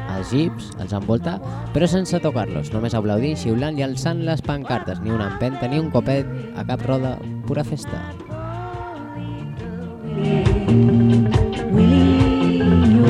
als jeeps, els envolta, però sense tocar-los, només aplaudint, xiulant i alçant les pancartes, ni una empenta ni un copet a cap roda, pura festa.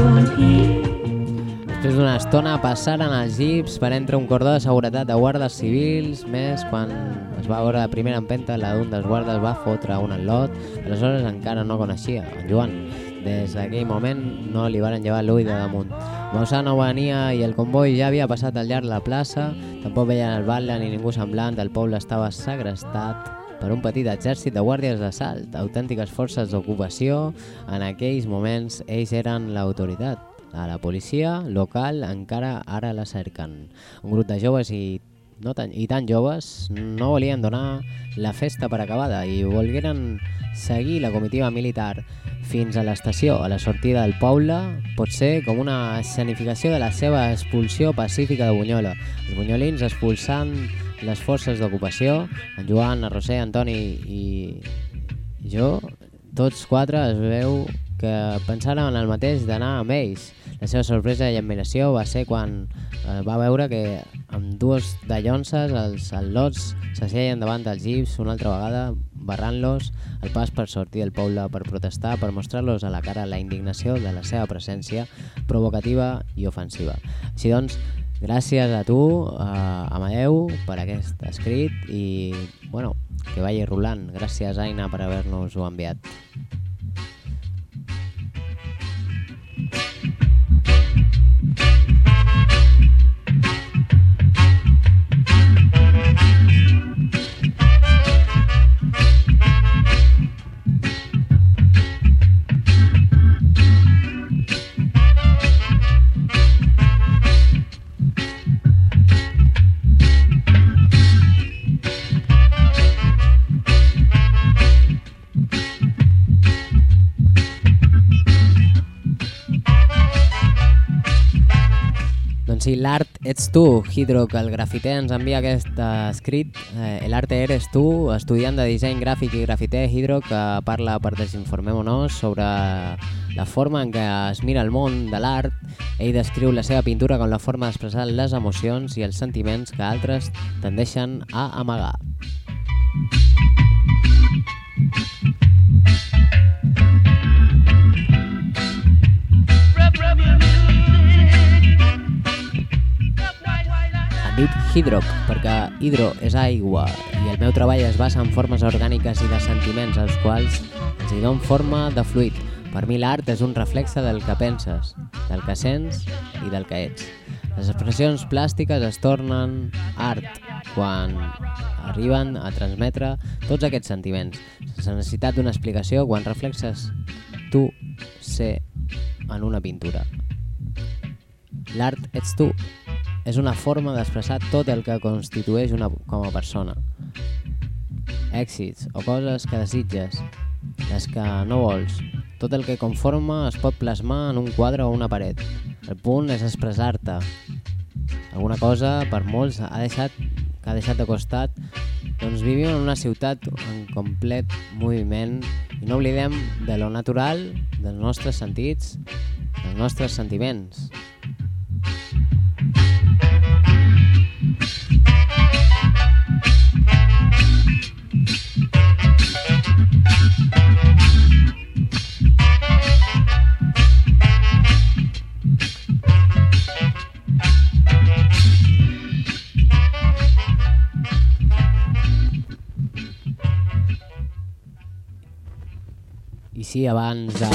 Després d'una estona passaren els jeeps per entre un cordó de seguretat de guardes civils, més quan es va veure la primera empenta, la d'un dels guardes va fotre un al·lot, aleshores encara no coneixia en Joan. Des d'aquell moment no li varen llevar l'ull de damunt. Mausà no venia i el comboi ja havia passat al llarg de la plaça, tampoc veien el batlle ni ningú semblant, el poble estava segrestat per un petit exèrcit de guàrdies d'assalt, autèntiques forces d'ocupació. En aquells moments ells eren l'autoritat. A la policia local encara ara la cerquen. Un grup de joves i, no tan, i tan joves no volien donar la festa per acabada i volgueren seguir la comitiva militar fins a l'estació, a la sortida del poble, pot ser com una escenificació de la seva expulsió pacífica de Bunyola. Els bunyolins expulsant les forces d'ocupació, en Joan, en Roser, Antoni i jo, tots quatre es veu que pensàrem en el mateix d'anar amb ells. La seva sorpresa i admiració va ser quan eh, va veure que amb dues dallonses els al·lots s'asseien davant dels jeeps una altra vegada, barrant-los el pas per sortir del poble per protestar, per mostrar-los a la cara la indignació de la seva presència provocativa i ofensiva. Així doncs, gràcies a tu, a Amadeu, per aquest escrit i, bueno, que vagi rolant. Gràcies, Aina, per haver-nos-ho enviat. Ets tu, Hidro, que el grafiter ens envia aquest escrit. Eh, el arte eres tu, estudiant de disseny gràfic i grafiter, Hidro, que parla per Desinformem-nos sobre la forma en què es mira el món de l'art. Ell descriu la seva pintura com la forma d'expressar les emocions i els sentiments que altres tendeixen a amagar. Em dit Hidroc, perquè hidro és aigua i el meu treball es basa en formes orgàniques i de sentiments als quals els hi dono forma de fluid. Per mi l'art és un reflexe del que penses, del que sents i del que ets. Les expressions plàstiques es tornen art quan arriben a transmetre tots aquests sentiments, sense necessitat d'una explicació quan reflexes tu ser en una pintura. L'art ets tu, és una forma d'expressar tot el que constitueix una com a persona. Èxits o coses que desitges, les que no vols. Tot el que conforma es pot plasmar en un quadre o una paret. El punt és expressar-te. Alguna cosa, per molts, ha deixat, que ha deixat de costat, doncs vivim en una ciutat en complet moviment i no oblidem de lo natural, dels nostres sentits, dels nostres sentiments. Sí, abans de,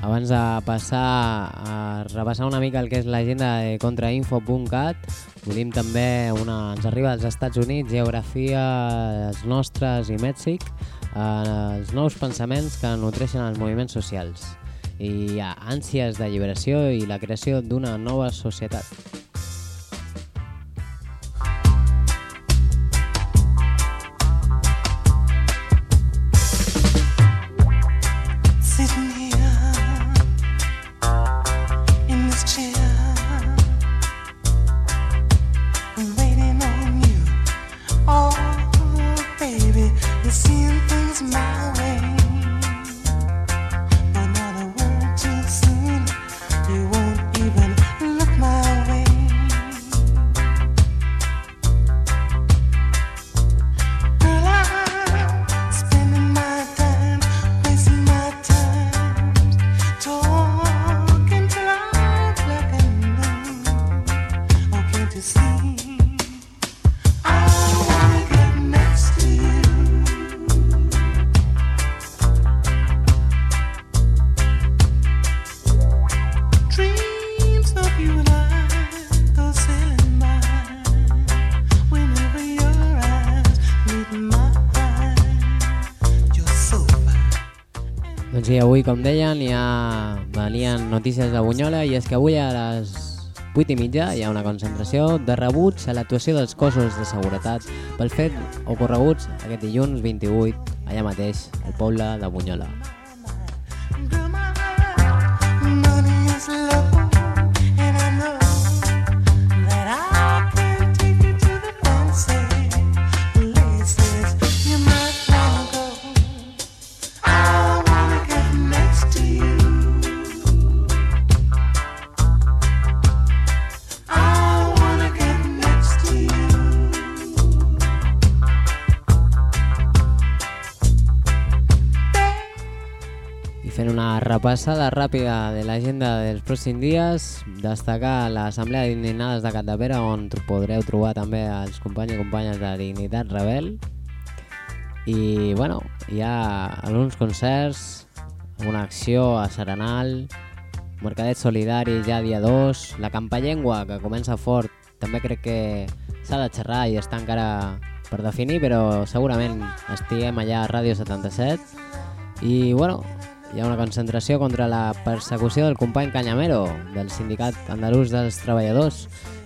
abans de passar a repassar una mica el que és l'agenda de contrainfo.cat, Tenim també una, ens arriba als Estats Units, geografia, els nostres i Mèxic, eh, els nous pensaments que nutreixen els moviments socials. I hi ha ànsies d'alliberació i la creació d'una nova societat. Doncs sí, avui, com deien, ja venien notícies de Bunyola i és que avui a les 8 i mitja hi ha una concentració de rebuts a l'actuació dels cossos de seguretat pel fet ocorreguts aquest dilluns 28 allà mateix, al poble de Bunyola. Repassada ràpida de l'agenda dels pròxims dies, destacar l'Assemblea d'Indignades de Catapera, on podreu trobar també els companys i companyes de Dignitat Rebel. I, bueno, hi ha alguns concerts, una acció a Serenal, Mercadet Solidari ja dia 2, la Campallengua, que comença fort, també crec que s'ha de xerrar i està encara per definir, però segurament estiguem allà a Ràdio 77. I, bueno, hi ha una concentració contra la persecució del company Canyamero, del Sindicat Andalús dels Treballadors,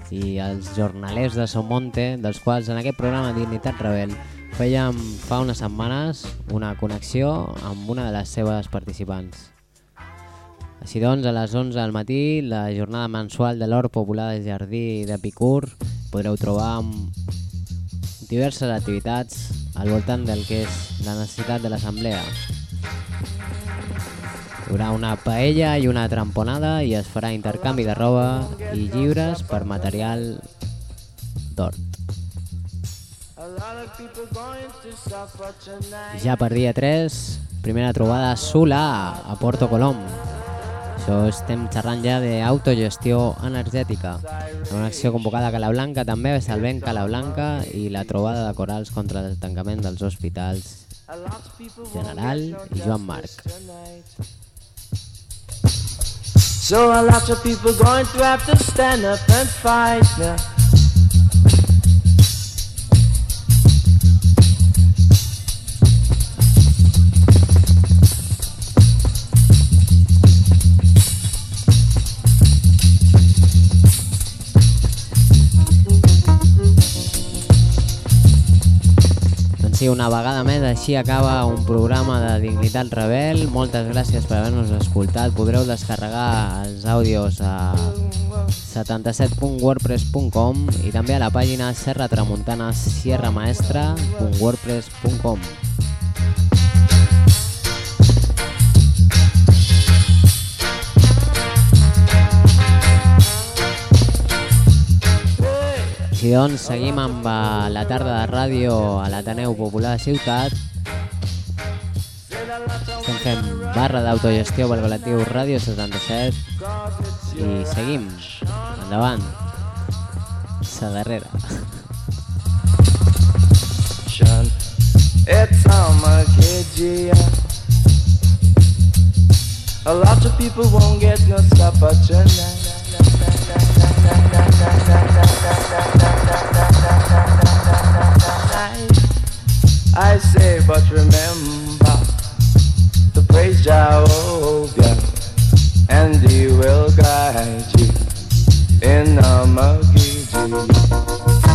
i els jornalers de Somonte, dels quals en aquest programa Dignitat Rebel fèiem fa unes setmanes una connexió amb una de les seves participants. Així doncs, a les 11 del matí, la jornada mensual de l'Hort Popular del Jardí de Picur podreu trobar diverses activitats al voltant del que és la necessitat de l'assemblea. Hi haurà una paella i una tramponada i es farà intercanvi de roba i llibres per material d'hort. Ja per dia 3, primera trobada Sula, a Porto Colom. Això estem xerrant ja d'autogestió energètica. Una acció convocada a Calablanca, també Salvent Calablanca i la trobada de corals contra el tancament dels hospitals General i Joan Marc. So a lot of people going to have to stand up and fight now. Sí, una vegada més, així acaba un programa de Dignitat Rebel. Moltes gràcies per haver-nos escoltat. Podreu descarregar els àudios a 77.wordpress.com i també a la pàgina Serra Tramuntana Així doncs, seguim amb eh, la tarda de ràdio a l'Ateneu Popular de Ciutat. Estem fent barra d'autogestió pel col·lectiu Ràdio 77 i seguim. Endavant. Sa darrera. It's Armageddon. A lot of people won't get no supper tonight. I say, but remember to praise Jehovah, and He will guide you in the murky